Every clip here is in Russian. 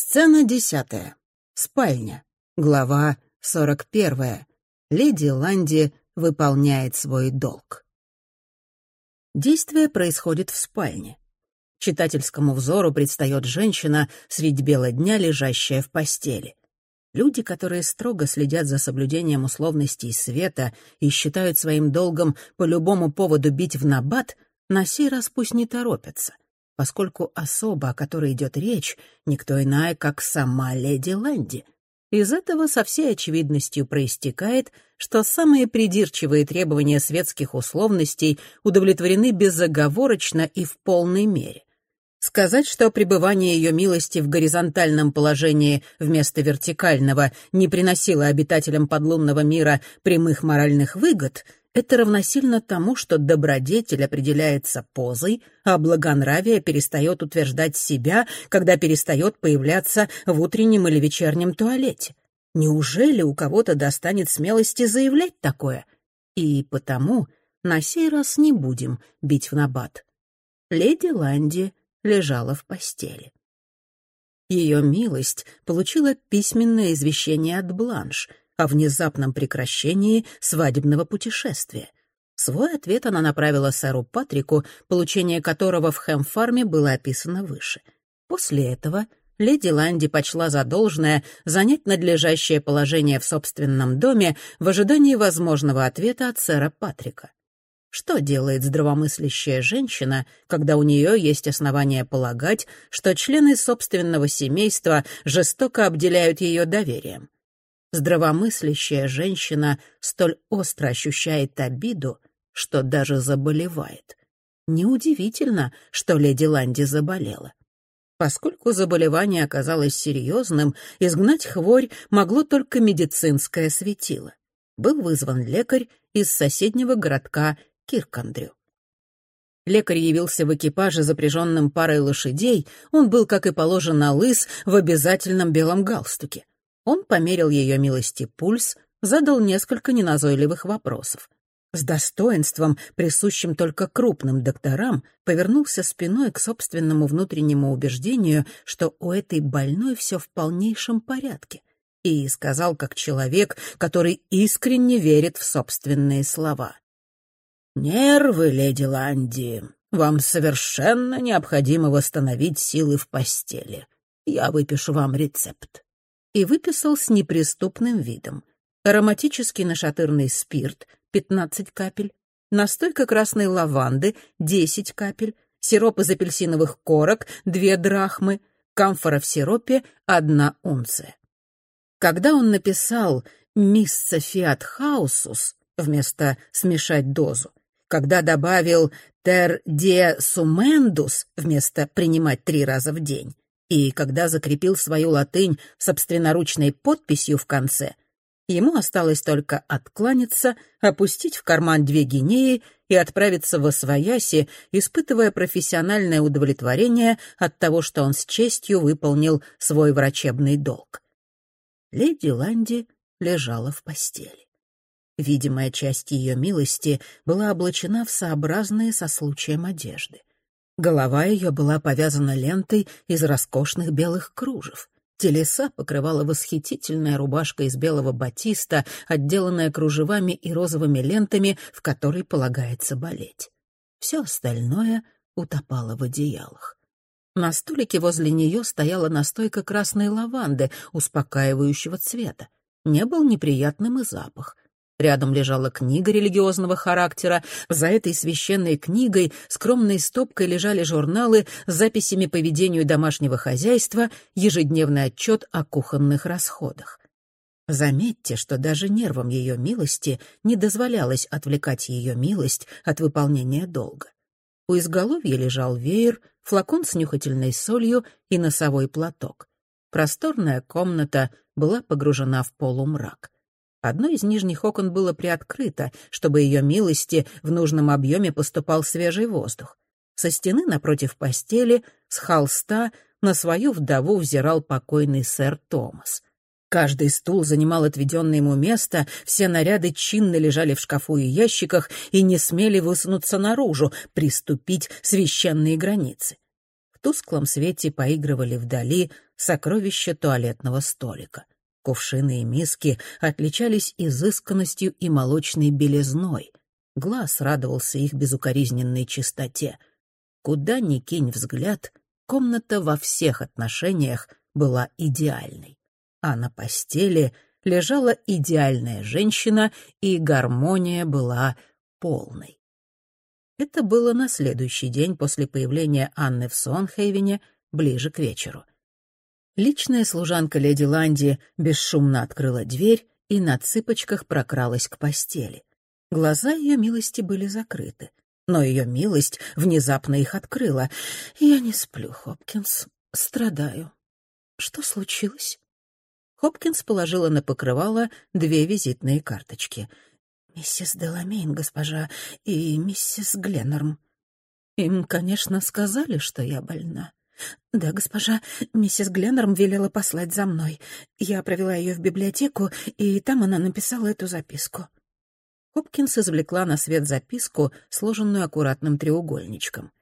Сцена десятая. Спальня. Глава сорок первая. Леди Ланди выполняет свой долг. Действие происходит в спальне. Читательскому взору предстает женщина средь бела дня, лежащая в постели. Люди, которые строго следят за соблюдением условностей света и считают своим долгом по любому поводу бить в набат, на сей раз пусть не торопятся — поскольку особа, о которой идет речь, никто иная, как сама леди Лэнди. Из этого со всей очевидностью проистекает, что самые придирчивые требования светских условностей удовлетворены безоговорочно и в полной мере. Сказать, что пребывание ее милости в горизонтальном положении вместо вертикального не приносило обитателям подлунного мира прямых моральных выгод — это равносильно тому, что добродетель определяется позой, а благонравие перестает утверждать себя, когда перестает появляться в утреннем или вечернем туалете. Неужели у кого-то достанет смелости заявлять такое? И потому на сей раз не будем бить в набат. Леди Ланди лежала в постели. Ее милость получила письменное извещение от Бланш — о внезапном прекращении свадебного путешествия. Свой ответ она направила сэру Патрику, получение которого в Хэм-фарме было описано выше. После этого леди Ланди почла за должное занять надлежащее положение в собственном доме в ожидании возможного ответа от сэра Патрика. Что делает здравомыслящая женщина, когда у нее есть основания полагать, что члены собственного семейства жестоко обделяют ее доверием? Здравомыслящая женщина столь остро ощущает обиду, что даже заболевает. Неудивительно, что леди Ланди заболела. Поскольку заболевание оказалось серьезным, изгнать хворь могло только медицинское светило. Был вызван лекарь из соседнего городка Киркандрю. Лекарь явился в экипаже, запряженным парой лошадей. Он был, как и положено, лыс в обязательном белом галстуке. Он померил ее милости пульс, задал несколько неназойливых вопросов. С достоинством, присущим только крупным докторам, повернулся спиной к собственному внутреннему убеждению, что у этой больной все в полнейшем порядке, и сказал как человек, который искренне верит в собственные слова. «Нервы, леди Ланди, вам совершенно необходимо восстановить силы в постели. Я выпишу вам рецепт» и выписал с неприступным видом. Ароматический нашатырный спирт — 15 капель, настойка красной лаванды — 10 капель, сироп из апельсиновых корок — 2 драхмы, камфора в сиропе — 1 унция. Когда он написал «misce fiat haustus» вместо «смешать дозу», когда добавил «ter die sumendus» вместо «принимать три раза в день», и когда закрепил свою латынь собственноручной подписью в конце, ему осталось только откланяться, опустить в карман две гинеи и отправиться в Освояси, испытывая профессиональное удовлетворение от того, что он с честью выполнил свой врачебный долг. Леди Ланди лежала в постели. Видимая часть ее милости была облачена в сообразные со случаем одежды. Голова ее была повязана лентой из роскошных белых кружев. Телеса покрывала восхитительная рубашка из белого батиста, отделанная кружевами и розовыми лентами, в которой полагается болеть. Все остальное утопало в одеялах. На столике возле нее стояла настойка красной лаванды, успокаивающего цвета. Не был неприятным и запах — Рядом лежала книга религиозного характера. За этой священной книгой скромной стопкой лежали журналы с записями по ведению домашнего хозяйства, ежедневный отчет о кухонных расходах. Заметьте, что даже нервам ее милости не дозволялось отвлекать ее милость от выполнения долга. У изголовья лежал веер, флакон с нюхательной солью и носовой платок. Просторная комната была погружена в полумрак. Одно из нижних окон было приоткрыто, чтобы ее милости в нужном объеме поступал свежий воздух. Со стены напротив постели, с холста, на свою вдову взирал покойный сэр Томас. Каждый стул занимал отведенное ему место, все наряды чинно лежали в шкафу и ящиках и не смели высунуться наружу, приступить священные границы. В тусклом свете поигрывали вдали сокровища туалетного столика. Кувшины и миски отличались изысканностью и молочной белизной. Глаз радовался их безукоризненной чистоте. Куда ни кинь взгляд, комната во всех отношениях была идеальной. А на постели лежала идеальная женщина, и гармония была полной. Это было на следующий день после появления Анны в Сонхейвене, ближе к вечеру. Личная служанка леди Ланди бесшумно открыла дверь и на цыпочках прокралась к постели. Глаза ее милости были закрыты, но ее милость внезапно их открыла. «Я не сплю, Хопкинс, страдаю. Что случилось?» Хопкинс положила на покрывало две визитные карточки. «Миссис Деламейн, госпожа, и миссис Гленнерм. Им, конечно, сказали, что я больна. «Да, госпожа, миссис Гленнерм велела послать за мной. Я провела ее в библиотеку, и там она написала эту записку». Хопкинс извлекла на свет записку, сложенную аккуратным треугольничком.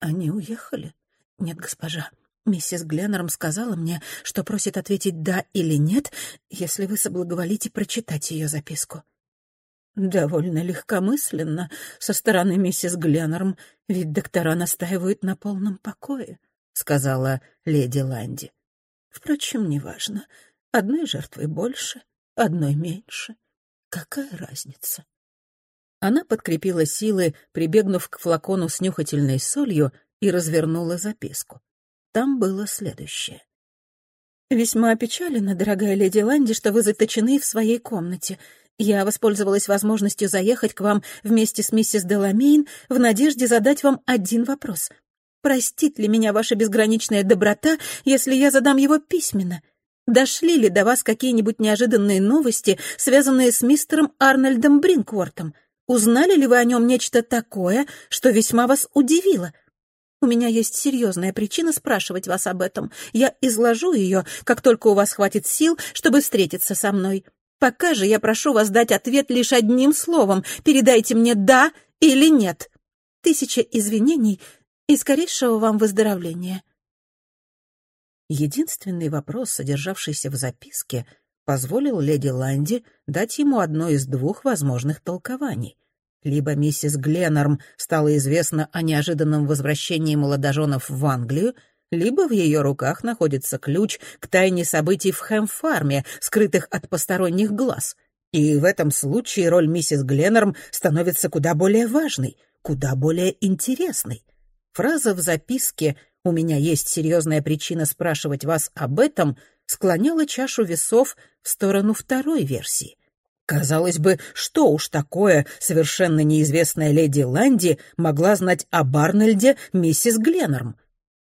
«Они уехали?» «Нет, госпожа. Миссис Гленнерм сказала мне, что просит ответить «да» или «нет», если вы соблаговолите прочитать ее записку». «Довольно легкомысленно со стороны миссис Гленнерм, ведь доктора настаивают на полном покое», — сказала леди Ланди. «Впрочем, неважно. Одной жертвой больше, одной меньше. Какая разница?» Она подкрепила силы, прибегнув к флакону с нюхательной солью, и развернула записку. Там было следующее. «Весьма опечалена, дорогая леди Ланди, что вы заточены в своей комнате. Я воспользовалась возможностью заехать к вам вместе с миссис Деламейн в надежде задать вам один вопрос. Простит ли меня ваша безграничная доброта, если я задам его письменно? Дошли ли до вас какие-нибудь неожиданные новости, связанные с мистером Арнольдом Бринквортом? Узнали ли вы о нем нечто такое, что весьма вас удивило? У меня есть серьезная причина спрашивать вас об этом. Я изложу ее, как только у вас хватит сил, чтобы встретиться со мной. Пока же я прошу вас дать ответ лишь одним словом. Передайте мне «да» или «нет». Тысяча извинений и скорейшего вам выздоровления. Единственный вопрос, содержавшийся в записке, позволил леди Ланди дать ему одно из двух возможных толкований. Либо миссис Гленнорм стало известно о неожиданном возвращении молодоженов в Англию, либо в ее руках находится ключ к тайне событий в Хэм-фарме, скрытых от посторонних глаз. И в этом случае роль миссис Гленнерм становится куда более важной, куда более интересной. Фраза в записке «У меня есть серьезная причина спрашивать вас об этом» склоняла чашу весов в сторону второй версии. Казалось бы, что уж такое совершенно неизвестная леди Ланди могла знать о Барнольде миссис Гленнерм?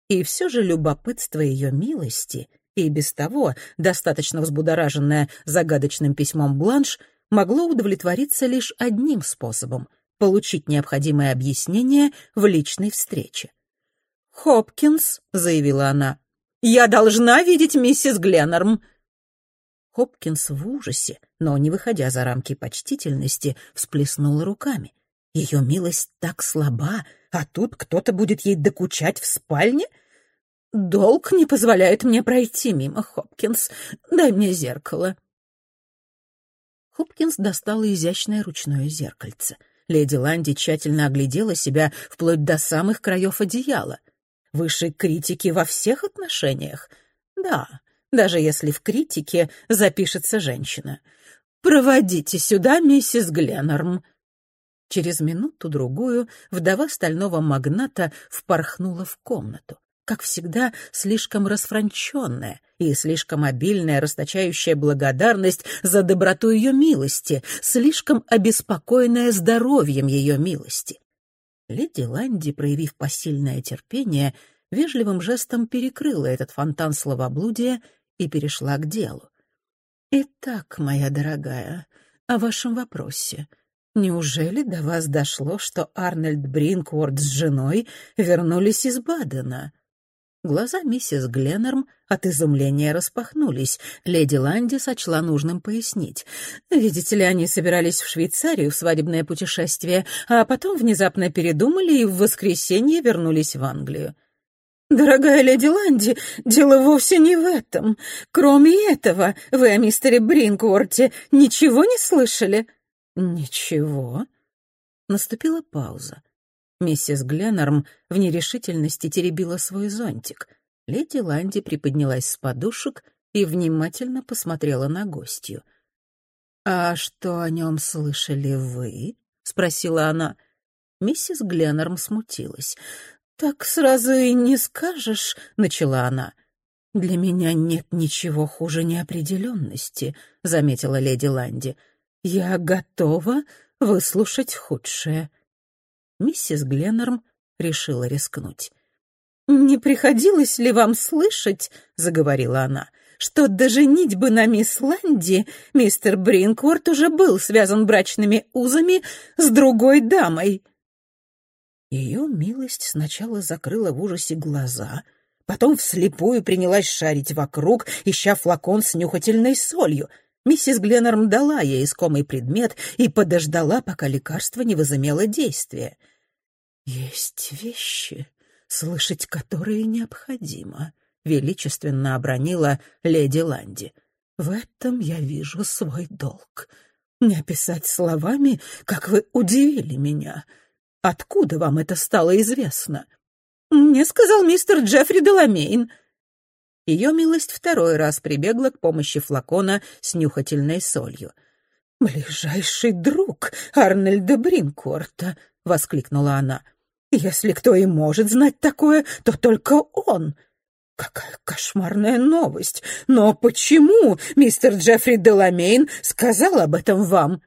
И все же любопытство ее милости, и без того достаточно взбудораженное загадочным письмом Бланш, могло удовлетвориться лишь одним способом — получить необходимое объяснение в личной встрече. «Хопкинс», — заявила она, — «я должна видеть миссис Гленнерм». Хопкинс в ужасе, но не выходя за рамки почтительности, всплеснула руками. Ее милость так слаба, а тут кто-то будет ей докучать в спальне? Долг не позволяет мне пройти мимо, Хопкинс. Дай мне зеркало. Хопкинс достала изящное ручное зеркальце. Леди Ланди тщательно оглядела себя вплоть до самых краев одеяла. Высшей критики во всех отношениях? Да, даже если в критике запишется женщина. «Проводите сюда миссис Гленнорм», Через минуту-другую вдова стального магната впорхнула в комнату. Как всегда, слишком расфранченная и слишком обильная, расточающая благодарность за доброту ее милости, слишком обеспокоенная здоровьем ее милости. Леди Ланди, проявив посильное терпение, вежливым жестом перекрыла этот фонтан словоблудия и перешла к делу. «Итак, моя дорогая, о вашем вопросе. Неужели до вас дошло, что Арнольд Бринкворд с женой вернулись из Бадена?» Глаза миссис Гленнерм от изумления распахнулись. Леди Ланди сочла нужным пояснить. Видите ли, они собирались в Швейцарию в свадебное путешествие, а потом внезапно передумали и в воскресенье вернулись в Англию. «Дорогая леди Ланди, дело вовсе не в этом. Кроме этого, вы о мистере Бринкворте ничего не слышали?» «Ничего?» Наступила пауза. Миссис Гленнорм в нерешительности теребила свой зонтик. Леди Ланди приподнялась с подушек и внимательно посмотрела на гостью. «А что о нем слышали вы?» — спросила она. Миссис Гленнорм смутилась. «Так сразу и не скажешь», — начала она. «Для меня нет ничего хуже неопределенности», — заметила леди Ланди. «Я готова выслушать худшее». Миссис Гленнорм решила рискнуть. «Не приходилось ли вам слышать, — заговорила она, — что до женитьбы на мисс Ланди мистер Бринкворт уже был связан брачными узами с другой дамой?» Ее милость сначала закрыла в ужасе глаза, потом вслепую принялась шарить вокруг, ища флакон с нюхательной солью. Миссис Гленнерм дала ей искомый предмет и подождала, пока лекарство не возымело действия. «Есть вещи, слышать которые необходимо», — величественно обронила леди Ланди. «В этом я вижу свой долг. Не описать словами, как вы удивили меня». Откуда вам это стало известно? Мне сказал мистер Джеффри Деламейн. Ее милость второй раз прибегла к помощи флакона с нюхательной солью. «Ближайший друг Арнольда Бринкорта!» — воскликнула она. «Если кто и может знать такое, то только он!» Какая кошмарная новость! Но почему мистер Джеффри Деламейн сказал об этом вам?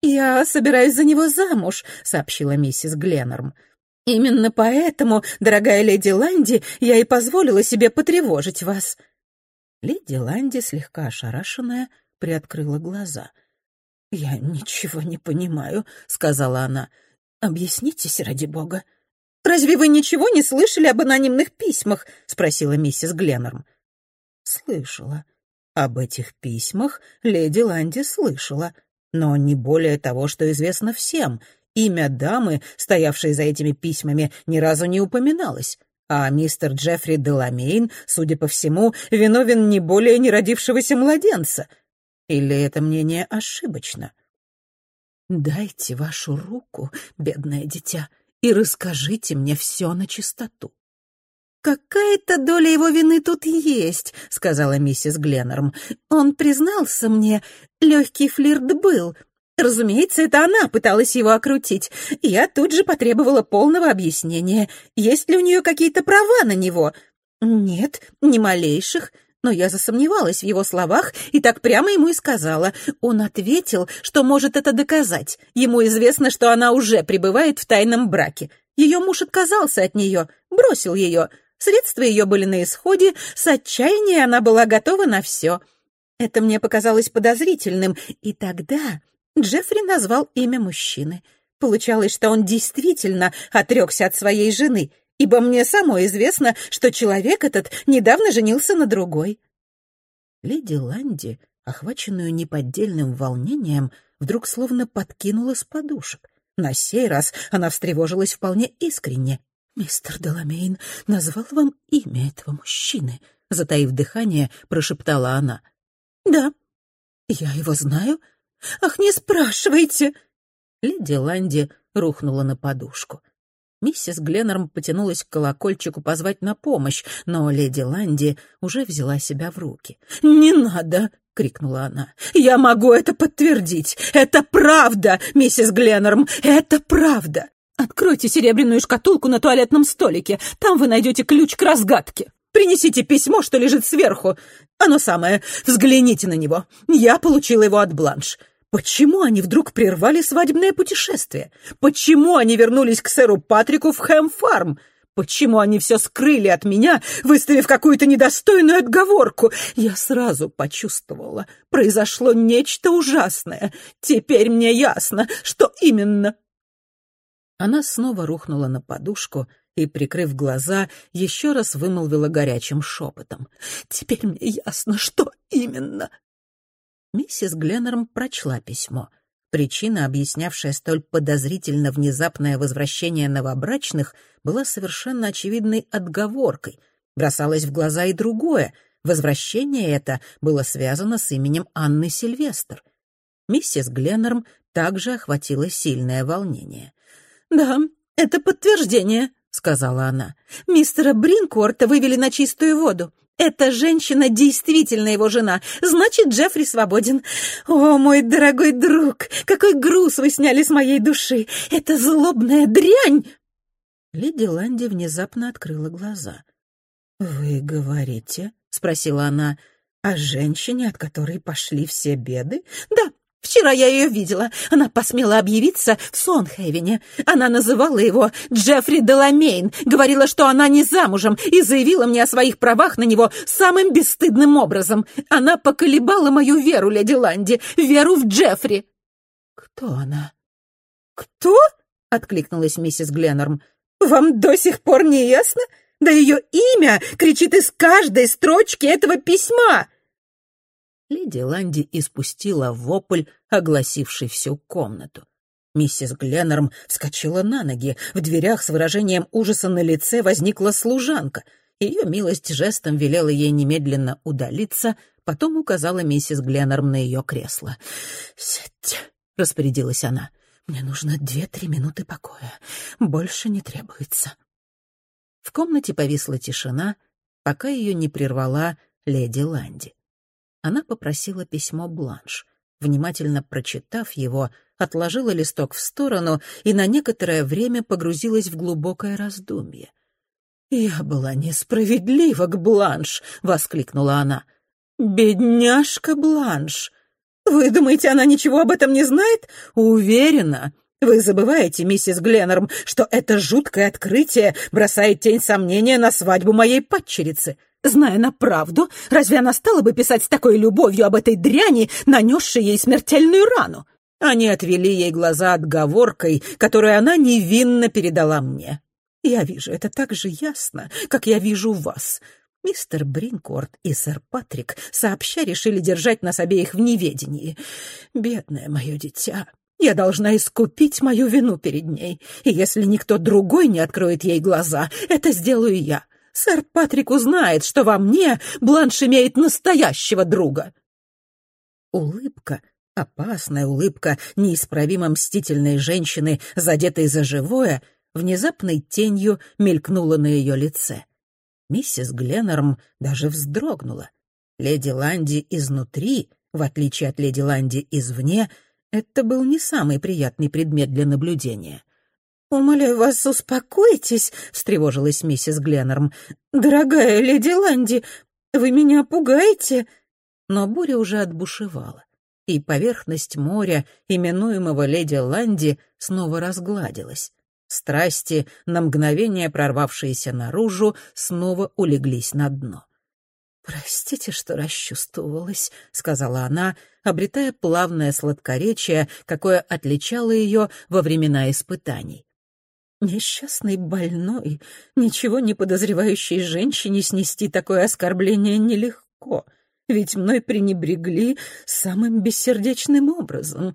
«Я собираюсь за него замуж», — сообщила миссис Гленнорм. «Именно поэтому, дорогая леди Ланди, я и позволила себе потревожить вас». Леди Ланди, слегка ошарашенная, приоткрыла глаза. «Я ничего не понимаю», — сказала она. «Объяснитесь, ради бога». «Разве вы ничего не слышали об анонимных письмах?» — спросила миссис Гленнорм. «Слышала. Об этих письмах леди Ланди слышала но не более того, что известно всем. Имя дамы, стоявшей за этими письмами, ни разу не упоминалось. А мистер Джеффри Деламейн, судя по всему, виновен не более неродившегося младенца. Или это мнение ошибочно? «Дайте вашу руку, бедное дитя, и расскажите мне все на чистоту». «Какая-то доля его вины тут есть», — сказала миссис Гленнерм. «Он признался мне, легкий флирт был. Разумеется, это она пыталась его окрутить. Я тут же потребовала полного объяснения, есть ли у нее какие-то права на него. Нет, ни малейших». Но я засомневалась в его словах и так прямо ему и сказала. Он ответил, что может это доказать. Ему известно, что она уже пребывает в тайном браке. Ее муж отказался от нее, бросил ее. Средства ее были на исходе, с отчаяния она была готова на все. Это мне показалось подозрительным, и тогда Джеффри назвал имя мужчины. Получалось, что он действительно отрекся от своей жены, ибо мне само известно, что человек этот недавно женился на другой. Леди Ланди, охваченную неподдельным волнением, вдруг словно подкинула с подушек. На сей раз она встревожилась вполне искренне. «Мистер Деламейн назвал вам имя этого мужчины», — затаив дыхание, прошептала она. «Да». «Я его знаю?» «Ах, не спрашивайте!» Леди Ланди рухнула на подушку. Миссис Гленнерм потянулась к колокольчику позвать на помощь, но леди Ланди уже взяла себя в руки. «Не надо!» — крикнула она. «Я могу это подтвердить! Это правда, миссис Гленнерм! Это правда! Откройте серебряную шкатулку на туалетном столике. Там вы найдете ключ к разгадке. Принесите письмо, что лежит сверху. Оно самое. Взгляните на него. Я получила его от Бланш. Почему они вдруг прервали свадебное путешествие? Почему они вернулись к сэру Патрику в Хэм-фарм? Почему они все скрыли от меня, выставив какую-то недостойную отговорку? Я сразу почувствовала. Произошло нечто ужасное. Теперь мне ясно, что именно она снова рухнула на подушку и, прикрыв глаза, еще раз вымолвила горячим шепотом. «Теперь мне ясно, что именно». Миссис Гленнерм прочла письмо. Причина, объяснявшая столь подозрительно внезапное возвращение новобрачных, была совершенно очевидной отговоркой. Бросалось в глаза и другое. Возвращение это было связано с именем Анны Сильвестр. Миссис Гленнерм также охватило сильное волнение. «Да, это подтверждение», — сказала она. «Мистера Бринкорта вывели на чистую воду. Эта женщина действительно его жена. Значит, Джеффри свободен. О, мой дорогой друг, какой груз вы сняли с моей души! Это злобная дрянь!» Леди Ланди внезапно открыла глаза. «Вы говорите?» — спросила она. «О женщине, от которой пошли все беды?» «Да, Вчера я ее видела. Она посмела объявиться в Сонхейвене. Она называла его Джеффри Деламейн, говорила, что она не замужем, и заявила мне о своих правах на него самым бесстыдным образом. Она поколебала мою веру, леди Ланди, веру в Джеффри. «Кто она?» «Кто?» — откликнулась миссис Гленнорм. «Вам до сих пор не ясно? Да ее имя кричит из каждой строчки этого письма!» Леди Ланди испустила вопль, огласивший всю комнату. Миссис Гленнерм вскочила на ноги. В дверях с выражением ужаса на лице возникла служанка. Ее милость жестом велела ей немедленно удалиться, потом указала миссис Гленнерм на ее кресло. «Сядьте», — распорядилась она. «Мне нужно две-три минуты покоя. Больше не требуется». В комнате повисла тишина, пока ее не прервала леди Ланди она попросила письмо Бланш. Внимательно прочитав его, отложила листок в сторону и на некоторое время погрузилась в глубокое раздумье. «Я была несправедлива к Бланш!» — воскликнула она. «Бедняжка Бланш! Вы думаете, она ничего об этом не знает? Уверена, вы забываете, миссис Гленнерм, что это жуткое открытие бросает тень сомнения на свадьбу моей падчерицы. Зная на правду, разве она стала бы писать с такой любовью об этой дряни, нанесшей ей смертельную рану? Они отвели ей глаза отговоркой, которую она невинно передала мне. Я вижу это так же ясно, как я вижу вас. Мистер Бринкорт и сэр Патрик сообща решили держать нас обеих в неведении. Бедное мое дитя, я должна искупить мою вину перед ней, и если никто другой не откроет ей глаза, это сделаю я. Сэр Патрик узнает, что во мне Бланш имеет настоящего друга». Улыбка, опасная улыбка неисправимо мстительной женщины, задетой за живое, внезапной тенью мелькнула на ее лице. Миссис Гленнерм даже вздрогнула. Леди Ланди изнутри, в отличие от леди Ланди извне, это был не самый приятный предмет для наблюдения. «Умоляю вас, успокойтесь», — встревожилась миссис Гленнерм. «Дорогая леди Ланди, вы меня пугаете?» Но буря уже отбушевала, и поверхность моря, именуемого леди Ланди, снова разгладилась. Страсти, на мгновение прорвавшиеся наружу, снова улеглись на дно. «Простите, что расчувствовалась», — сказала она, обретая плавное сладкоречие, какое отличало ее во времена испытаний. Несчастной больной, ничего не подозревающей женщине снести такое оскорбление нелегко, ведь мной пренебрегли самым бессердечным образом.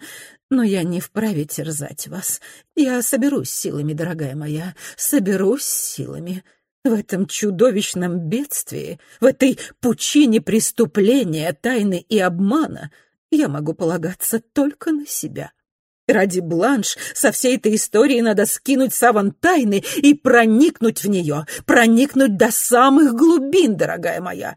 Но я не вправе терзать вас. Я соберусь силами, дорогая моя, соберусь силами. В этом чудовищном бедствии, в этой пучине преступления, тайны и обмана я могу полагаться только на себя. Ради Бланш со всей этой историей надо скинуть саван тайны и проникнуть в нее, проникнуть до самых глубин, дорогая моя.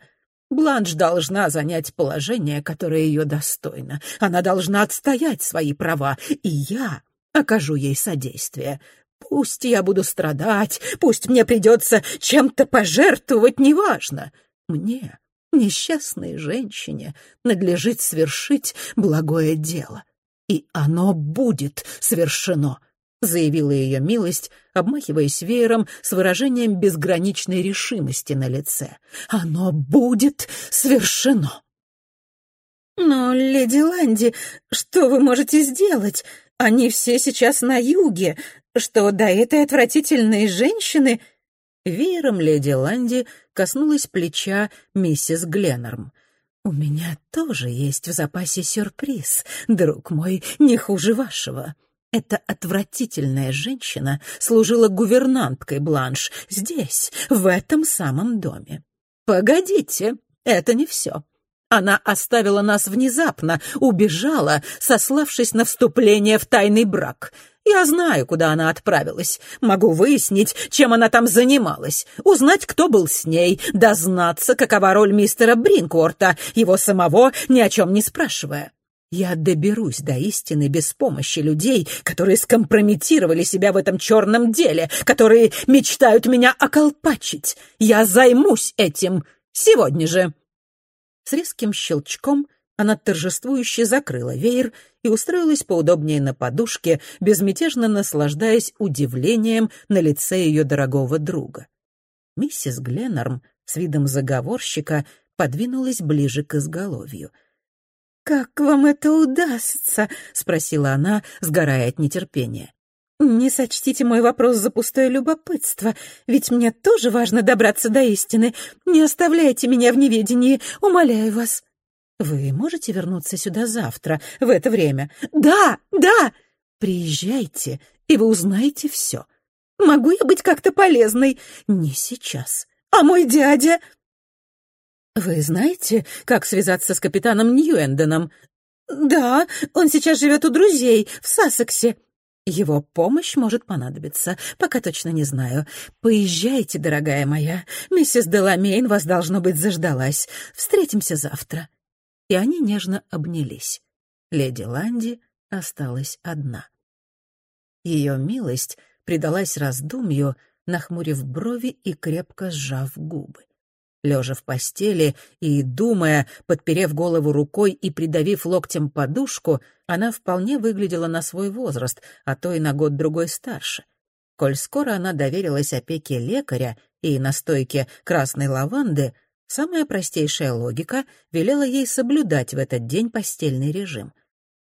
Бланш должна занять положение, которое ее достойно. Она должна отстоять свои права, и я окажу ей содействие. Пусть я буду страдать, пусть мне придется чем-то пожертвовать, неважно. Мне, несчастной женщине, надлежит свершить благое дело и оно будет совершено», — заявила ее милость, обмахиваясь веером с выражением безграничной решимости на лице. «Оно будет совершено!» «Но, леди Ланди, что вы можете сделать? Они все сейчас на юге. Что до этой отвратительной женщины...» Веером леди Ланди коснулась плеча миссис Гленнерм. «У меня тоже есть в запасе сюрприз, друг мой, не хуже вашего. Эта отвратительная женщина служила гувернанткой Бланш здесь, в этом самом доме. Погодите, это не все. Она оставила нас внезапно, убежала, сославшись на вступление в тайный брак. Я знаю, куда она отправилась. Могу выяснить, чем она там занималась, узнать, кто был с ней, дознаться, какова роль мистера Бринкорта, его самого ни о чем не спрашивая. Я доберусь до истины без помощи людей, которые скомпрометировали себя в этом черном деле, которые мечтают меня околпачить. Я займусь этим сегодня же. С резким щелчком она торжествующе закрыла веер и устроилась поудобнее на подушке, безмятежно наслаждаясь удивлением на лице ее дорогого друга. Миссис Гленнорм с видом заговорщика подвинулась ближе к изголовью — «Как вам это удастся?» — спросила она, сгорая от нетерпения. «Не сочтите мой вопрос за пустое любопытство, ведь мне тоже важно добраться до истины. Не оставляйте меня в неведении, умоляю вас». «Вы можете вернуться сюда завтра, в это время?» «Да, да!» «Приезжайте, и вы узнаете все. Могу я быть как-то полезной?» «Не сейчас». «А мой дядя?» «Вы знаете, как связаться с капитаном Ньюэндоном?» «Да, он сейчас живет у друзей в Сассексе». «Его помощь может понадобиться, пока точно не знаю. Поезжайте, дорогая моя. Миссис Деламейн вас, должно быть, заждалась. Встретимся завтра». И они нежно обнялись. Леди Ланди осталась одна. Ее милость предалась раздумью, нахмурив брови и крепко сжав губы. Лежа в постели и думая, подперев голову рукой и придавив локтем подушку, она вполне выглядела на свой возраст, а то и на год-другой старше. Коль скоро она доверилась опеке лекаря и настойке красной лаванды, самая простейшая логика велела ей соблюдать в этот день постельный режим.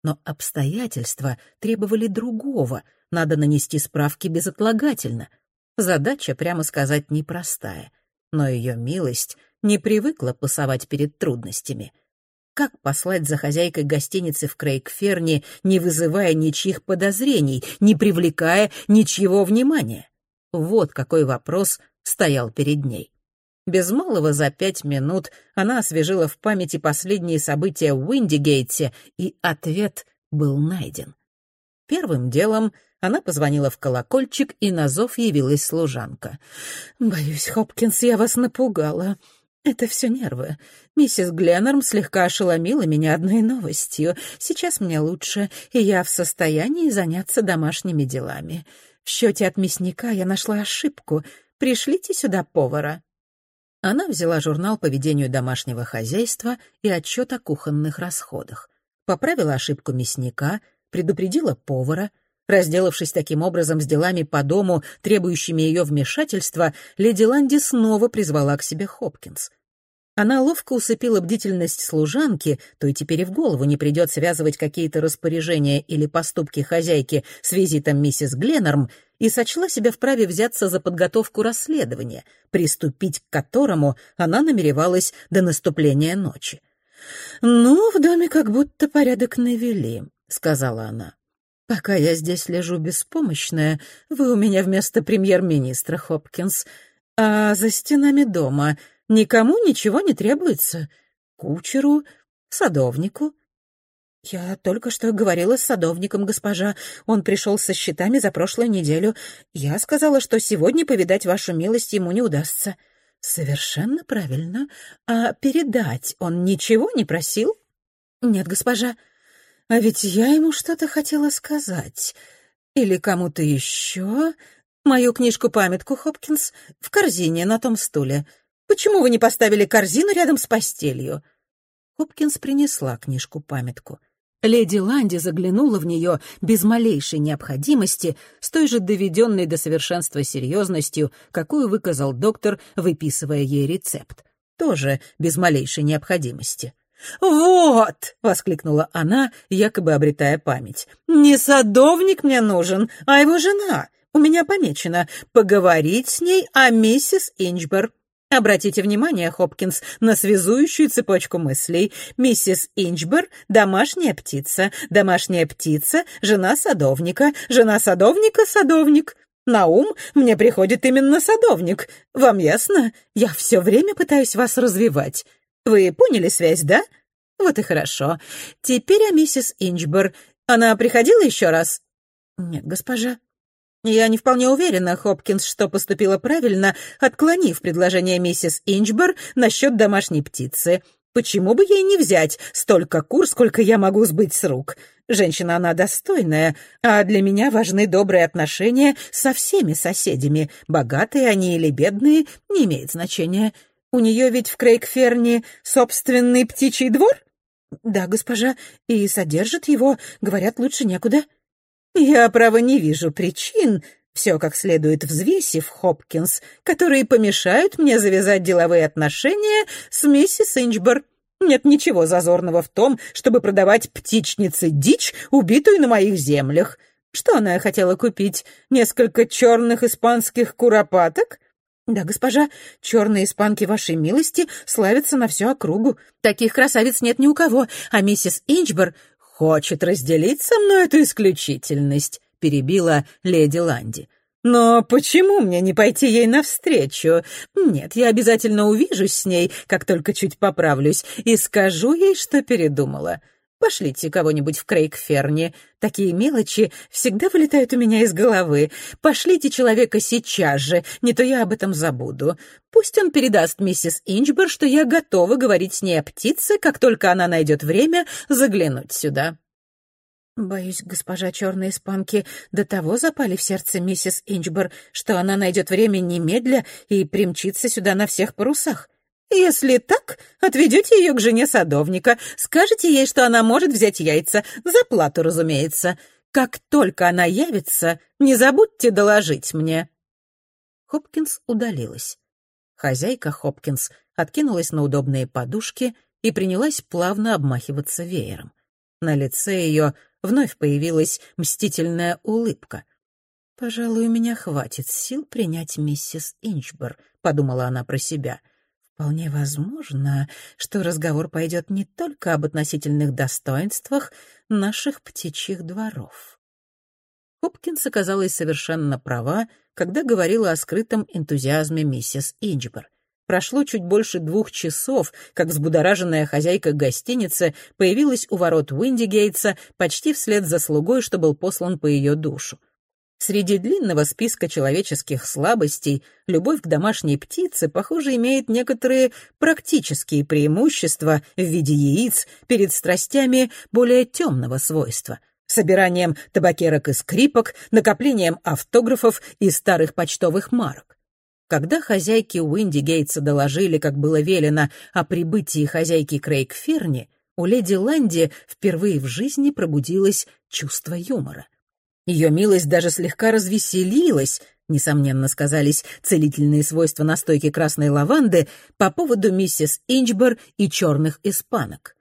Но обстоятельства требовали другого, надо нанести справки безотлагательно. Задача, прямо сказать, непростая — но ее милость не привыкла пасовать перед трудностями. Как послать за хозяйкой гостиницы в Крейгферне, не вызывая ничьих подозрений, не привлекая ничьего внимания? Вот какой вопрос стоял перед ней. Без малого за пять минут она освежила в памяти последние события в Уиндигейтсе, и ответ был найден. Первым делом она позвонила в колокольчик, и на зов явилась служанка. «Боюсь, Хопкинс, я вас напугала. Это все нервы. Миссис Гленнерм слегка ошеломила меня одной новостью. Сейчас мне лучше, и я в состоянии заняться домашними делами. В счете от мясника я нашла ошибку. Пришлите сюда повара». Она взяла журнал по ведению домашнего хозяйства и отчет о кухонных расходах. Поправила ошибку мясника, предупредила повара — Разделавшись таким образом с делами по дому, требующими ее вмешательства, леди Ланди снова призвала к себе Хопкинс. Она ловко усыпила бдительность служанки, то и теперь и в голову не придет связывать какие-то распоряжения или поступки хозяйки с визитом миссис Гленнорм, и сочла себя вправе взяться за подготовку расследования, приступить к которому она намеревалась до наступления ночи. «Ну, в доме как будто порядок навели», — сказала она. Пока я здесь лежу беспомощная, вы у меня вместо премьер-министра, Хопкинс. А за стенами дома никому ничего не требуется. Кучеру, садовнику. Я только что говорила с садовником, госпожа. Он пришел со счетами за прошлую неделю. Я сказала, что сегодня повидать вашу милость ему не удастся. Совершенно правильно. А передать он ничего не просил? Нет, госпожа. А ведь я ему что-то хотела сказать. Или кому-то еще. Мою книжку-памятку, Хопкинс, в корзине на том стуле. Почему вы не поставили корзину рядом с постелью?» Хопкинс принесла книжку-памятку. Леди Ланди заглянула в нее без малейшей необходимости, с той же доведенной до совершенства серьезностью, какую выказал доктор, выписывая ей рецепт. Тоже без малейшей необходимости. «Вот!» — воскликнула она, якобы обретая память. «Не садовник мне нужен, а его жена. У меня помечено поговорить с ней о миссис Инчбер. Обратите внимание, Хопкинс, на связующую цепочку мыслей. Миссис Инчбер — домашняя птица, домашняя птица — жена садовника, жена садовника — садовник. На ум мне приходит именно садовник. Вам ясно? Я все время пытаюсь вас развивать. Вы поняли связь, да? Вот и хорошо. Теперь о миссис Инчбер. Она приходила еще раз? Нет, госпожа. Я не вполне уверена, Хопкинс, что поступила правильно, отклонив предложение миссис Инчбер насчет домашней птицы. Почему бы ей не взять столько кур, сколько я могу сбыть с рук? Женщина она достойная, а для меня важны добрые отношения со всеми соседями. Богатые они или бедные, не имеет значения. У нее ведь в Крейгферне собственный птичий двор? Да, госпожа, и содержит его, говорят, лучше некуда. Я, право, не вижу причин, все как следует взвесив, Хопкинс, которые помешают мне завязать деловые отношения с миссис Инчбор. Нет ничего зазорного в том, чтобы продавать птичнице дичь, убитую на моих землях. Что она хотела купить? Несколько черных испанских куропаток? Да, госпожа, черные испанки вашей милости славятся на всю округу. Таких красавиц нет ни у кого, а миссис Инчбор хочет разделить со мной эту исключительность, перебила леди Ланди. Но почему мне не пойти ей навстречу? Нет, я обязательно увижусь с ней, как только чуть поправлюсь, и скажу ей, что передумала. Пошлите кого-нибудь в Крейгферне. Такие мелочи всегда вылетают у меня из головы. Пошлите человека сейчас же, не то я об этом забуду. Пусть он передаст миссис Инчбер, что я готова говорить с ней о птице, как только она найдет время заглянуть сюда. Боюсь, госпожа черные испанки до того запали в сердце миссис Инчбор, что она найдет время немедля и примчится сюда на всех парусах. Если так, отведете ее к жене садовника, скажете ей, что она может взять яйца, за плату, разумеется. Как только она явится, не забудьте доложить мне». Хопкинс удалилась. Хозяйка Хопкинс откинулась на удобные подушки и принялась плавно обмахиваться веером. На лице ее вновь появилась мстительная улыбка. «Пожалуй, у меня хватит сил принять миссис Инчбор», — подумала она про себя. «Вполне возможно, что разговор пойдет не только об относительных достоинствах наших птичьих дворов». Хопкинс оказалась совершенно права, когда говорила о скрытом энтузиазме миссис Инчбор. Прошло чуть больше двух часов, как взбудораженная хозяйка гостиницы появилась у ворот Уиндигейтса почти вслед за слугой, что был послан по ее душу. Среди длинного списка человеческих слабостей любовь к домашней птице, похоже, имеет некоторые практические преимущества в виде яиц перед страстями более темного свойства — собиранием табакерок и скрипок, накоплением автографов и старых почтовых марок. Когда хозяйки Уинди Гейтса доложили, как было велено, о прибытии хозяйки Крейг Ферни, у леди Ланди впервые в жизни пробудилось чувство юмора. Ее милость даже слегка развеселилась, несомненно, сказались целительные свойства настойки красной лаванды по поводу миссис Инчбер и черных испанок.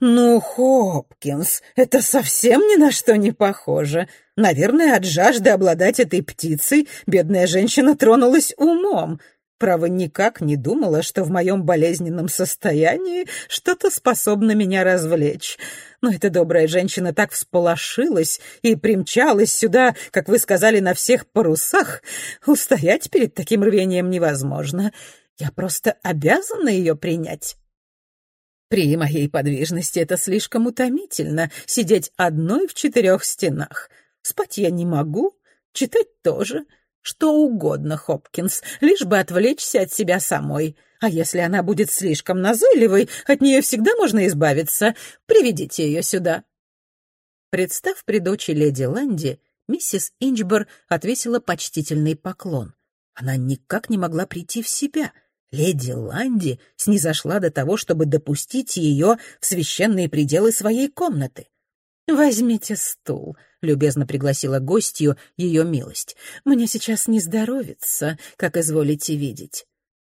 «Ну, Хопкинс, это совсем ни на что не похоже. Наверное, от жажды обладать этой птицей бедная женщина тронулась умом. Право, никак не думала, что в моем болезненном состоянии что-то способно меня развлечь. Но эта добрая женщина так всполошилась и примчалась сюда, как вы сказали, на всех парусах. Устоять перед таким рвением невозможно. Я просто обязана ее принять». При моей подвижности это слишком утомительно — сидеть одной в четырех стенах. Спать я не могу, читать тоже. Что угодно, Хопкинс, лишь бы отвлечься от себя самой. А если она будет слишком назойливой, от нее всегда можно избавиться. Приведите ее сюда». Представ при дочи леди Ланди, миссис Инчбор отвесила почтительный поклон. Она никак не могла прийти в себя — Леди Ланди снизошла до того, чтобы допустить ее в священные пределы своей комнаты. «Возьмите стул», — любезно пригласила гостью ее милость. «Мне сейчас не здоровится, как изволите видеть».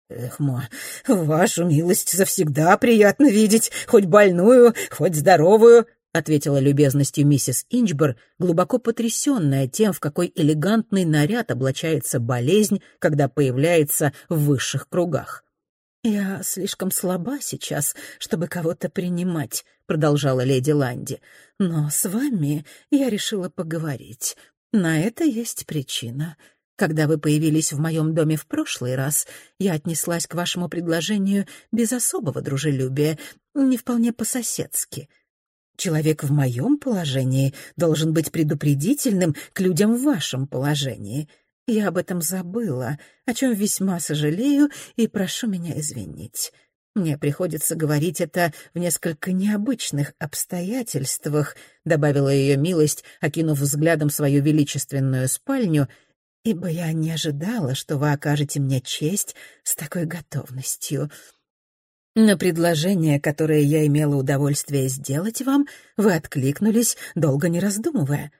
«Эх, ма, вашу милость завсегда приятно видеть, хоть больную, хоть здоровую», — ответила любезностью миссис Инчбор, глубоко потрясенная тем, в какой элегантный наряд облачается болезнь, когда появляется в высших кругах. «Я слишком слаба сейчас, чтобы кого-то принимать», — продолжала леди Ланди. «Но с вами я решила поговорить. На это есть причина. Когда вы появились в моем доме в прошлый раз, я отнеслась к вашему предложению без особого дружелюбия, не вполне по-соседски. Человек в моем положении должен быть предупредительным к людям в вашем положении. Я об этом забыла, о чем весьма сожалею и прошу меня извинить. Мне приходится говорить это в несколько необычных обстоятельствах, добавила ее милость, окинув взглядом свою величественную спальню, ибо я не ожидала, что вы окажете мне честь с такой готовностью. На предложение, которое я имела удовольствие сделать вам, вы откликнулись, долго не раздумывая.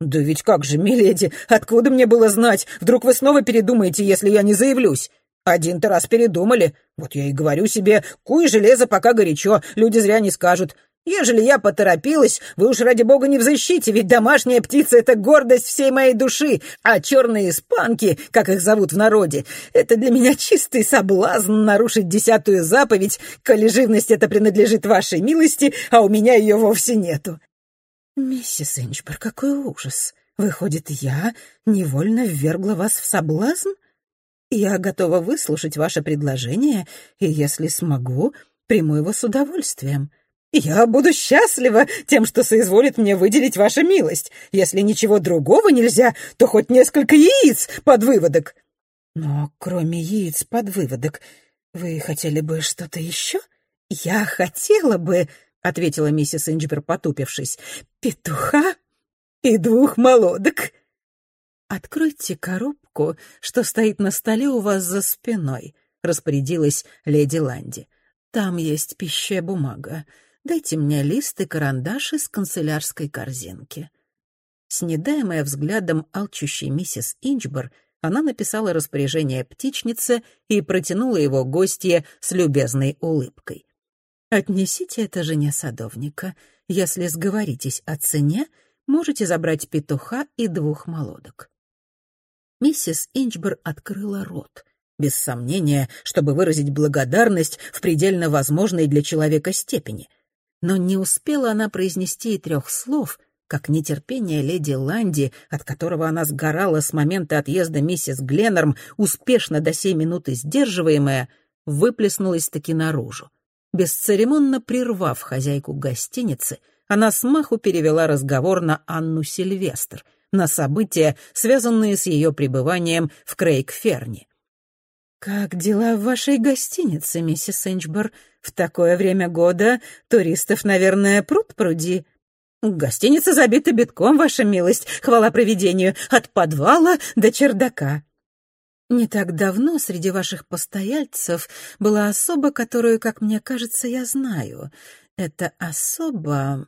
«Да ведь как же, миледи, откуда мне было знать? Вдруг вы снова передумаете, если я не заявлюсь?» «Один-то раз передумали. Вот я и говорю себе, куй железо, пока горячо, люди зря не скажут. Ежели я поторопилась, вы уж ради бога не в защите, ведь домашняя птица — это гордость всей моей души, а черные испанки, как их зовут в народе, это для меня чистый соблазн нарушить десятую заповедь, коли живность это принадлежит вашей милости, а у меня ее вовсе нету. «Миссис Инчбер, какой ужас! Выходит, я невольно ввергла вас в соблазн? Я готова выслушать ваше предложение, и, если смогу, приму его с удовольствием. Я буду счастлива тем, что соизволит мне выделить ваша милость. Если ничего другого нельзя, то хоть несколько яиц под выводок». «Но кроме яиц под выводок, вы хотели бы что-то еще?» «Я хотела бы...» — ответила миссис Инджбер, потупившись. «Петуха и двух молодок». «Откройте коробку, что стоит на столе у вас за спиной», — распорядилась леди Ланди. «Там есть пищая бумага. Дайте мне лист и карандаш из канцелярской корзинки». Снедаемая взглядом алчущей миссис Инчбор, она написала распоряжение птичнице и протянула его гостье с любезной улыбкой. Отнесите это жене садовника. Если сговоритесь о цене, можете забрать петуха и двух молодок. Миссис Инчбер открыла рот, без сомнения, чтобы выразить благодарность в предельно возможной для человека степени. Но не успела она произнести и трех слов, как нетерпение леди Ланди, от которого она сгорала с момента отъезда миссис Гленнерм, успешно до сей минуты сдерживаемое, выплеснулось-таки наружу. Бесцеремонно прервав хозяйку гостиницы, она смаху перевела разговор на Анну Сильвестр, на события, связанные с ее пребыванием в Крейг-Ферне. «Как дела в вашей гостинице, миссис Инчбор? В такое время года туристов, наверное, пруд пруди». «Гостиница забита битком, ваша милость, хвала провидению, от подвала до чердака». Не так давно среди ваших постояльцев была особа, которую, как мне кажется, я знаю. Это особа...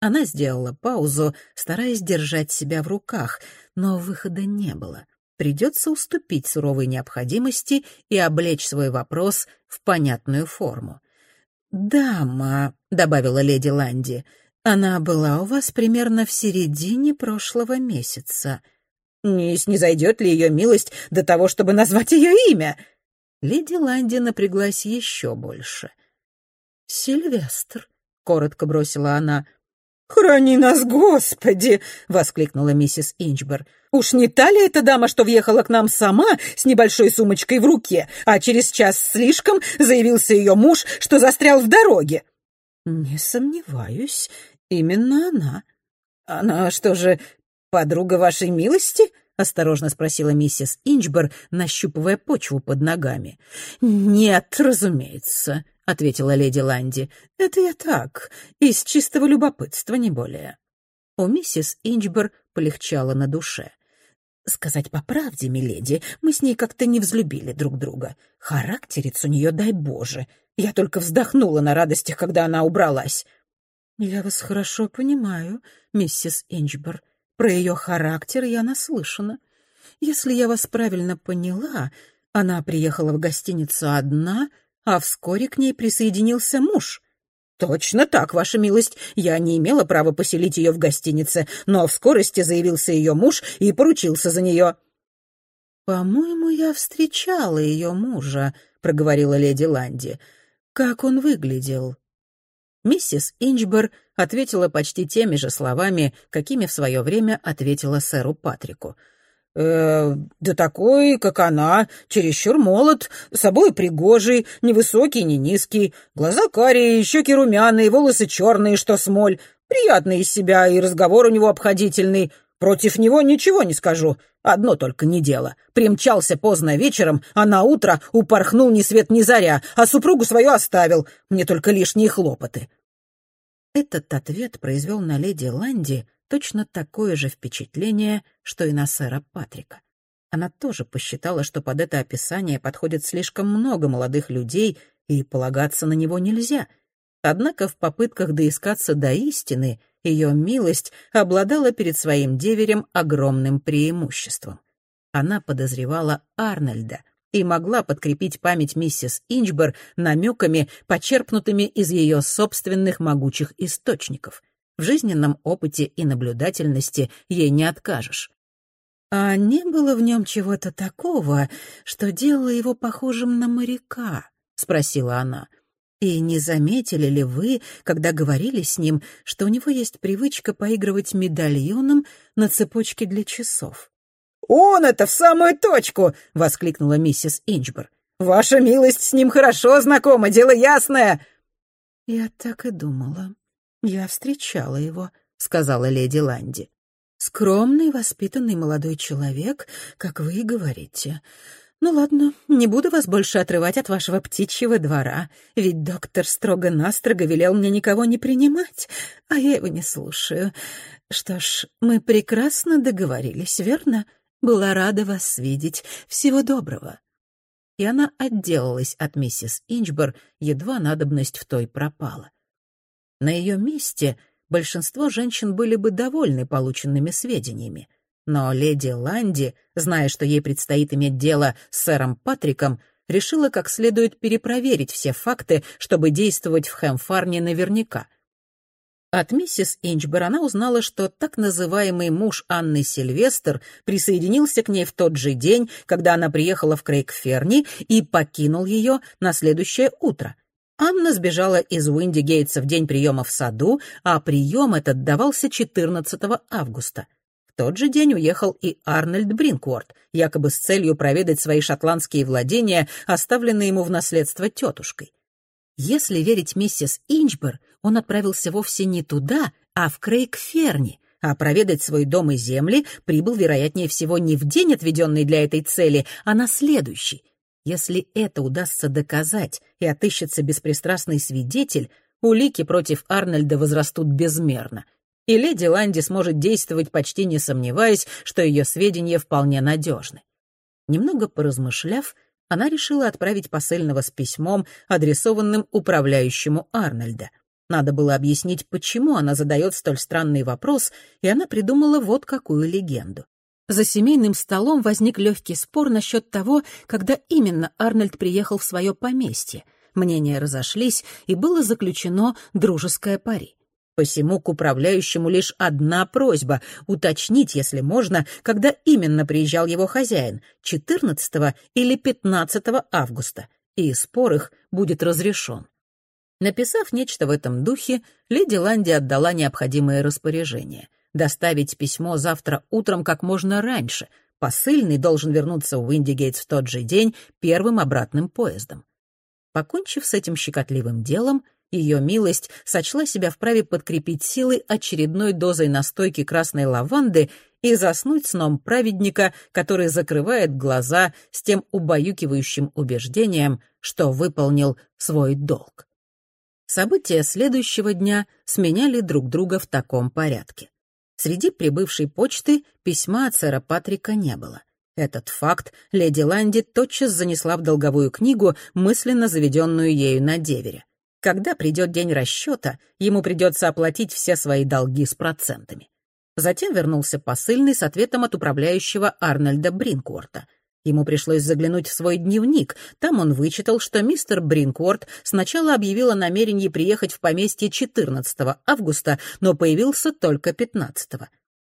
Она сделала паузу, стараясь держать себя в руках, но выхода не было. Придется уступить суровой необходимости и облечь свой вопрос в понятную форму. «Дама», — добавила леди Ланди, — «она была у вас примерно в середине прошлого месяца». Не снизойдет ли ее милость до того, чтобы назвать ее имя?» Леди Ланди напряглась еще больше. «Сильвестр», — коротко бросила она. «Храни нас, Господи!» — воскликнула миссис Инчбер. «Уж не та ли эта дама, что въехала к нам сама с небольшой сумочкой в руке, а через час слишком заявился ее муж, что застрял в дороге?» «Не сомневаюсь, именно она». «Она что же, «Подруга вашей милости?» — осторожно спросила миссис Инчбер, нащупывая почву под ногами. «Нет, разумеется», — ответила леди Ланди. «Это я так, из чистого любопытства, не более». У миссис Инчбер полегчало на душе. «Сказать по правде, миледи, мы с ней как-то не взлюбили друг друга. Характерец у нее, дай Боже. Я только вздохнула на радостях, когда она убралась». «Я вас хорошо понимаю, миссис Инчбер», про ее характер я наслышана. Если я вас правильно поняла, она приехала в гостиницу одна, а вскоре к ней присоединился муж. «Точно так, ваша милость. Я не имела права поселить ее в гостинице, но в скорости заявился ее муж и поручился за нее». «По-моему, я встречала ее мужа», — проговорила леди Ланди. «Как он выглядел?» Миссис Инчбер ответила почти теми же словами, какими в свое время ответила сэру Патрику. «Э, «Да такой, как она, чересчур молод, собой пригожий, невысокий, не низкий, глаза карие, щеки румяные, волосы черные, что смоль, приятный из себя и разговор у него обходительный. Против него ничего не скажу. Одно только не дело. Примчался поздно вечером, а на утро упорхнул ни свет ни заря, а супругу свою оставил. Мне только лишние хлопоты». Этот ответ произвел на леди Ланди точно такое же впечатление, что и на сэра Патрика. Она тоже посчитала, что под это описание подходит слишком много молодых людей, и полагаться на него нельзя. Однако в попытках доискаться до истины ее милость обладала перед своим деверем огромным преимуществом. Она подозревала Арнольда и могла подкрепить память миссис Инчбер намеками, почерпнутыми из ее собственных могучих источников. В жизненном опыте и наблюдательности ей не откажешь. А не было в нем чего-то такого, что делало его похожим на моряка? — спросила она. И не заметили ли вы, когда говорили с ним, что у него есть привычка поигрывать медальоном на цепочке для часов? «Он это в самую точку!» — воскликнула миссис Инчбер. «Ваша милость с ним хорошо знакома, дело ясное!» «Я так и думала. Я встречала его», — сказала леди Ланди. «Скромный, воспитанный молодой человек, как вы и говорите. «Ну ладно, не буду вас больше отрывать от вашего птичьего двора, ведь доктор строго-настрого велел мне никого не принимать, а я его не слушаю. Что ж, мы прекрасно договорились, верно? Была рада вас видеть. Всего доброго». И она отделалась от миссис Инчбор, едва надобность в той пропала. На ее месте большинство женщин были бы довольны полученными сведениями — но леди Ланди, зная, что ей предстоит иметь дело с сэром Патриком, решила как следует перепроверить все факты, чтобы действовать в Хэмфарне наверняка. От миссис Инчбер она узнала, что так называемый муж Анны Сильвестр присоединился к ней в тот же день, когда она приехала в Крейгферни и покинул ее на следующее утро. Анна сбежала из Уинди-Гейтса в день приема в саду, а прием этот давался 14 августа — тот же день уехал и Арнольд Бринкворт, якобы с целью проведать свои шотландские владения, оставленные ему в наследство тетушкой. Если верить миссис Инчбер, он отправился вовсе не туда, а в Крейгферни, а проведать свой дом и земли прибыл, вероятнее всего, не в день, отведенный для этой цели, а на следующий. Если это удастся доказать и отыщется беспристрастный свидетель, улики против Арнольда возрастут безмерно — и леди Ланди сможет действовать, почти не сомневаясь, что ее сведения вполне надежны. Немного поразмышляв, она решила отправить посыльного с письмом, адресованным управляющему Арнольда. Надо было объяснить, почему она задает столь странный вопрос, и она придумала вот какую легенду. За семейным столом возник легкий спор насчет того, когда именно Арнольд приехал в свое поместье. Мнения разошлись, и было заключено дружеское пари. Посему к управляющему лишь одна просьба — уточнить, если можно, когда именно приезжал его хозяин — 14 или 15 августа, и спор их будет разрешен. Написав нечто в этом духе, леди Ланди отдала необходимые распоряжения. Доставить письмо завтра утром как можно раньше. Посыльный должен вернуться в Уиндигейтс в тот же день первым обратным поездом. Покончив с этим щекотливым делом, ее милость сочла себя вправе подкрепить силы очередной дозой настойки красной лаванды и заснуть сном праведника, который закрывает глаза с тем убаюкивающим убеждением, что выполнил свой долг. События следующего дня сменяли друг друга в таком порядке. Среди прибывшей почты письма от сэра Патрика не было. Этот факт леди Ланди тотчас занесла в долговую книгу, мысленно заведенную ею на девере. Когда придет день расчета, ему придется оплатить все свои долги с процентами. Затем вернулся посыльный с ответом от управляющего Арнольда Бринкворта. Ему пришлось заглянуть в свой дневник. Там он вычитал, что мистер Бринкворт сначала объявил о намерении приехать в поместье 14 августа, но появился только 15.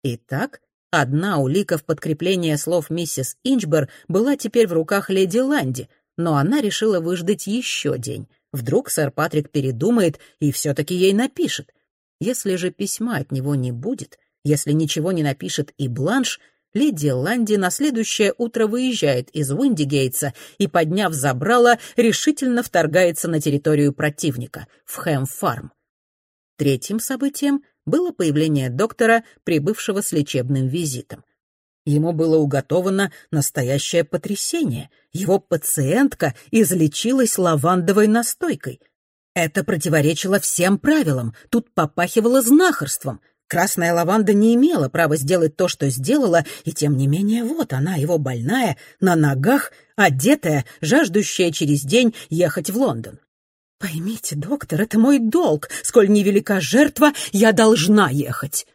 Итак, Одна улика в подкрепление слов миссис Инчбер была теперь в руках леди Ланди, но она решила выждать еще день. Вдруг сэр Патрик передумает и все-таки ей напишет. Если же письма от него не будет, если ничего не напишет и Бланш, леди Ланди на следующее утро выезжает из Уиндигейтса и, подняв забрало, решительно вторгается на территорию противника, в Хэм-фарм. Третьим событием было появление доктора, прибывшего с лечебным визитом. Ему было уготовано настоящее потрясение. Его пациентка излечилась лавандовой настойкой. Это противоречило всем правилам, тут попахивало знахарством. Красная лаванда не имела права сделать то, что сделала, и тем не менее вот она, его больная, на ногах, одетая, жаждущая через день ехать в Лондон. «Поймите, доктор, это мой долг. Сколь невелика жертва, я должна ехать».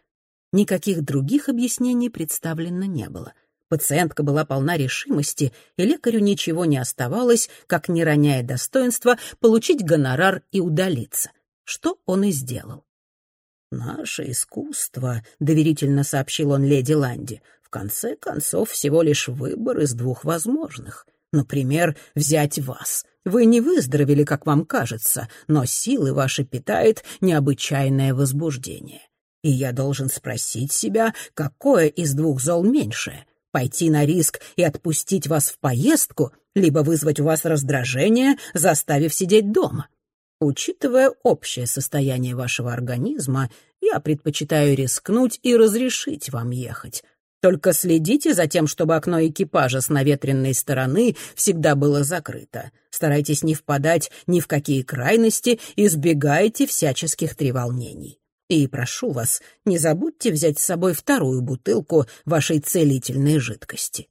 Никаких других объяснений представлено не было. Пациентка была полна решимости, и лекарю ничего не оставалось, как, не роняя достоинства, получить гонорар и удалиться. Что он и сделал. «Наше искусство», — доверительно сообщил он леди Ланди, «в конце концов всего лишь выбор из двух возможных. Например, взять вас. Вы не выздоровели, как вам кажется, но силы ваши питает необычайное возбуждение. И я должен спросить себя, какое из двух зол меньшее — пойти на риск и отпустить вас в поездку, либо вызвать у вас раздражение, заставив сидеть дома. Учитывая общее состояние вашего организма, я предпочитаю рискнуть и разрешить вам ехать. Только следите за тем, чтобы окно экипажа с наветренной стороны всегда было закрыто. Старайтесь не впадать ни в какие крайности, избегайте всяческих треволнений. И прошу вас, не забудьте взять с собой вторую бутылку вашей целительной жидкости».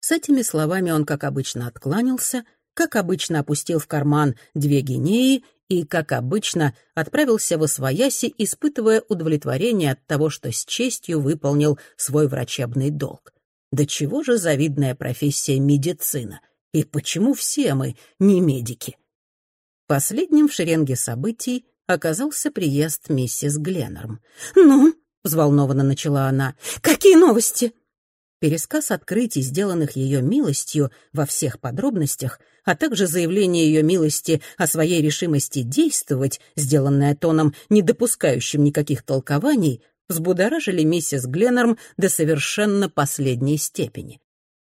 С этими словами он, как обычно, откланялся, как обычно опустил в карман две гинеи и, как обычно, отправился в Освояси, испытывая удовлетворение от того, что с честью выполнил свой врачебный долг. Да чего же завидная профессия медицина? И почему все мы не медики? Последним в шеренге событий оказался приезд миссис Гленнерм. «Ну?» — взволнованно начала она. «Какие новости?» Пересказ открытий, сделанных ее милостью во всех подробностях, а также заявление ее милости о своей решимости действовать, сделанное тоном, не допускающим никаких толкований, взбудоражили миссис Гленнерм до совершенно последней степени.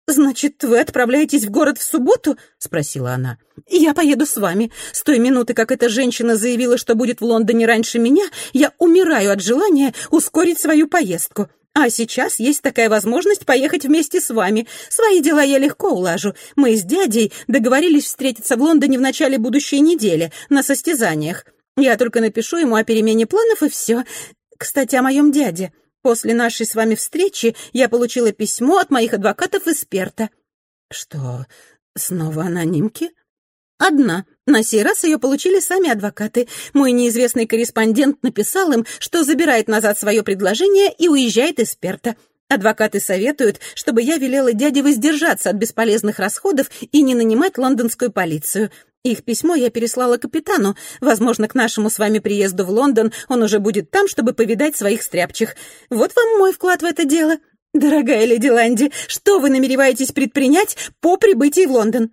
«Значит, вы отправляетесь в город в субботу?» — спросила она. «Я поеду с вами. С той минуты, как эта женщина заявила, что будет в Лондоне раньше меня, я умираю от желания ускорить свою поездку. А сейчас есть такая возможность поехать вместе с вами. Свои дела я легко улажу. Мы с дядей договорились встретиться в Лондоне в начале будущей недели на состязаниях. Я только напишу ему о перемене планов и все. Кстати, о моем дяде. После нашей с вами встречи я получила письмо от моих адвокатов из Перта». «Что, снова анонимки?» «Одна. На сей раз ее получили сами адвокаты. Мой неизвестный корреспондент написал им, что забирает назад свое предложение и уезжает из Перта. Адвокаты советуют, чтобы я велела дяде воздержаться от бесполезных расходов и не нанимать лондонскую полицию. Их письмо я переслала капитану. Возможно, к нашему с вами приезду в Лондон он уже будет там, чтобы повидать своих стряпчих. Вот вам мой вклад в это дело. Дорогая леди Ланди, что вы намереваетесь предпринять по прибытии в Лондон?»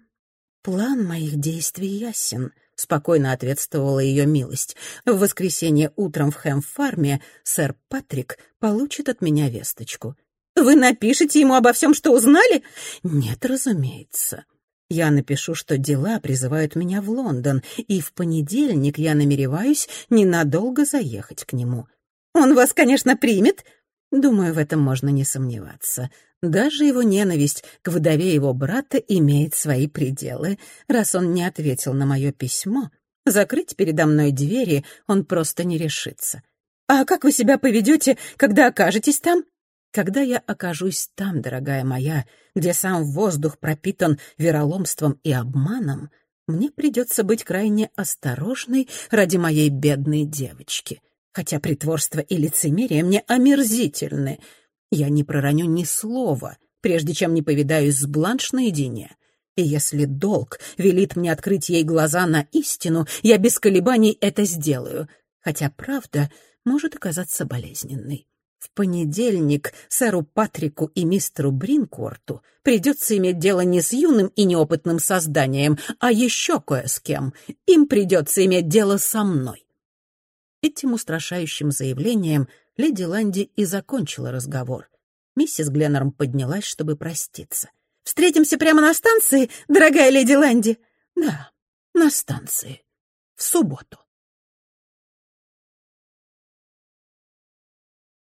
«План моих действий ясен», — спокойно ответствовала ее милость. «В воскресенье утром в Хэм-фарме сэр Патрик получит от меня весточку». «Вы напишете ему обо всем, что узнали?» «Нет, разумеется. Я напишу, что дела призывают меня в Лондон, и в понедельник я намереваюсь ненадолго заехать к нему». «Он вас, конечно, примет?» Думаю, в этом можно не сомневаться. Даже его ненависть к вдове его брата имеет свои пределы. Раз он не ответил на мое письмо, закрыть передо мной двери он просто не решится. «А как вы себя поведете, когда окажетесь там?» «Когда я окажусь там, дорогая моя, где сам воздух пропитан вероломством и обманом, мне придется быть крайне осторожной ради моей бедной девочки, хотя притворство и лицемерие мне омерзительны». Я не пророню ни слова, прежде чем не повидаюсь с Бланш наедине. И если долг велит мне открыть ей глаза на истину, я без колебаний это сделаю, хотя правда может оказаться болезненной. В понедельник сэру Патрику и мистеру Бринкорту придется иметь дело не с юным и неопытным созданием, а еще кое с кем. Им придется иметь дело со мной. Этим устрашающим заявлением леди Ланди и закончила разговор. Миссис Гленнерм поднялась, чтобы проститься. «Встретимся прямо на станции, дорогая леди Ланди?» «Да, на станции. В субботу».